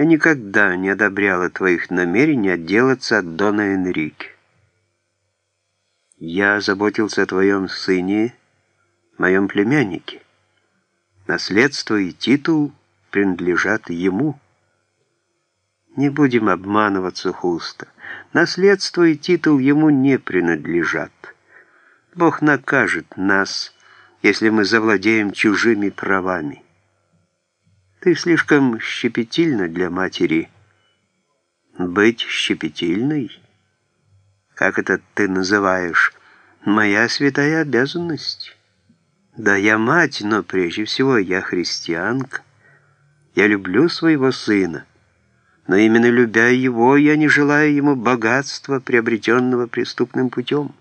Я никогда не одобряла твоих намерений отделаться от Дона Энрике. Я заботился о твоем сыне, моем племяннике. Наследство и титул принадлежат ему. Не будем обманываться Хуста. Наследство и титул ему не принадлежат. Бог накажет нас, если мы завладеем чужими правами. Ты слишком щепетильна для матери. Быть щепетильной? Как это ты называешь? Моя святая обязанность. Да, я мать, но прежде всего я христианка. Я люблю своего сына, но именно любя его, я не желаю ему богатства, приобретенного преступным путем.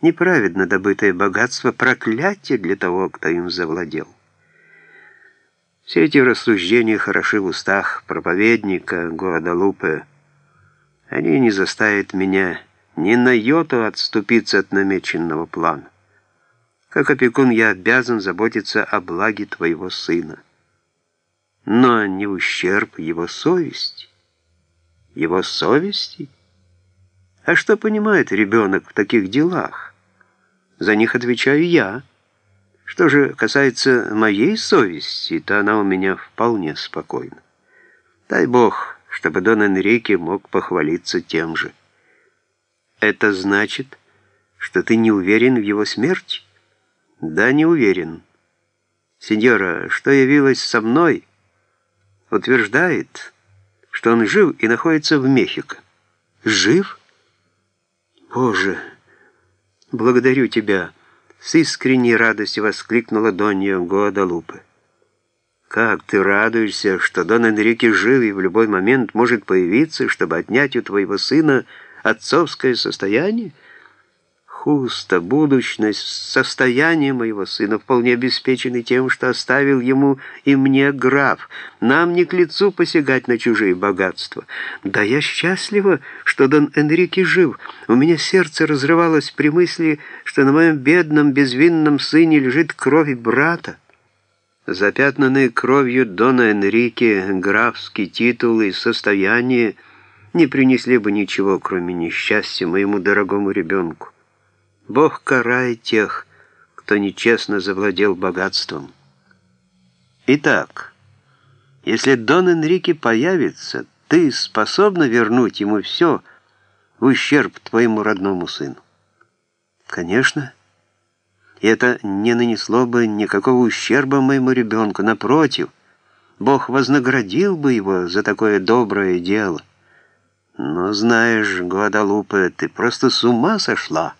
Неправедно добытое богатство – проклятие для того, кто им завладел. Все эти рассуждения хороши в устах проповедника Гуадалупе. Они не заставят меня ни на йоту отступиться от намеченного плана. Как опекун я обязан заботиться о благе твоего сына. Но не ущерб его совести. Его совести? А что понимает ребенок в таких делах? За них отвечаю я. Что же касается моей совести, то она у меня вполне спокойна. Дай Бог, чтобы Дон Энрике мог похвалиться тем же. Это значит, что ты не уверен в его смерти? Да, не уверен. Сеньора, что явилось со мной, утверждает, что он жив и находится в Мехико. Жив? Боже, благодарю тебя. С искренней радостью воскликнула Донья Гуадалупе. «Как ты радуешься, что Дон Энрике жив и в любой момент может появиться, чтобы отнять у твоего сына отцовское состояние?» Хуста, будущность, состояние моего сына вполне обеспечены тем, что оставил ему и мне граф. Нам не к лицу посягать на чужие богатства. Да я счастлива, что Дон Энрике жив. У меня сердце разрывалось при мысли, что на моем бедном, безвинном сыне лежит кровь брата. Запятнанные кровью Дона Энрике графский титул и состояние не принесли бы ничего, кроме несчастья моему дорогому ребенку. Бог карает тех, кто нечестно завладел богатством. Итак, если Дон Энрике появится, ты способна вернуть ему все в ущерб твоему родному сыну? Конечно. И это не нанесло бы никакого ущерба моему ребенку. Напротив, Бог вознаградил бы его за такое доброе дело. Но знаешь, Гуадалупе, ты просто с ума сошла.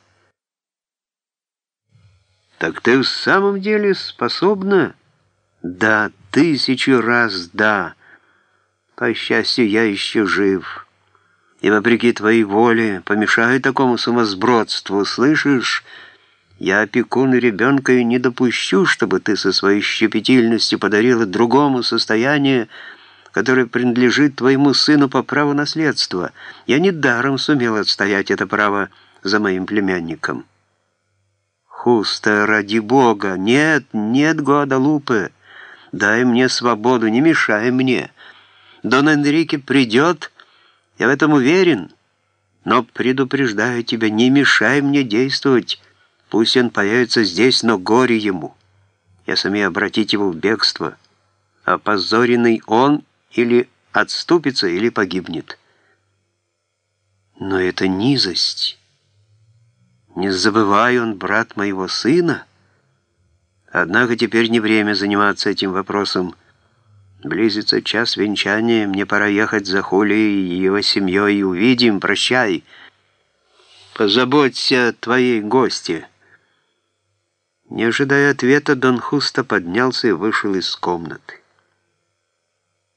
Так ты в самом деле способна? Да, тысячу раз да. По счастью, я еще жив. И вопреки твоей воле помешаю такому сумасбродству, слышишь? Я опекун ребенка и не допущу, чтобы ты со своей щепетильностью подарила другому состояние, которое принадлежит твоему сыну по праву наследства. Я недаром сумел отстоять это право за моим племянником». Хуста, ради бога! Нет, нет, Гуадалупе! Дай мне свободу, не мешай мне. Дон Энрике придет, я в этом уверен. Но предупреждаю тебя, не мешай мне действовать. Пусть он появится здесь, но горе ему. Я сумею обратить его в бегство. Опозоренный он или отступится, или погибнет. Но это низость». Не забывай, он брат моего сына. Однако теперь не время заниматься этим вопросом. Близится час венчания, мне пора ехать за Хулией и его семьей. Увидим, прощай. Позаботься о твоей гости. Не ожидая ответа, Дон Хуста поднялся и вышел из комнаты.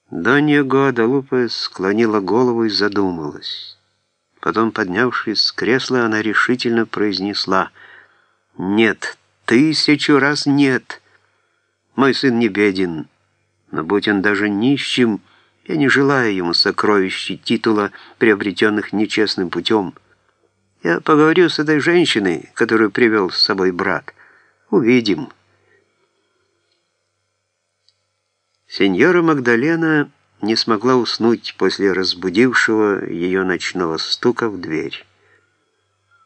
Донья Гуадалупе склонила голову и задумалась. Потом, поднявшись с кресла, она решительно произнесла «Нет, тысячу раз нет. Мой сын не беден, но будь он даже нищим, я не желаю ему сокровищ и титула, приобретенных нечестным путем. Я поговорю с этой женщиной, которую привел с собой брат. Увидим». Сеньора Магдалена не смогла уснуть после разбудившего ее ночного стука в дверь.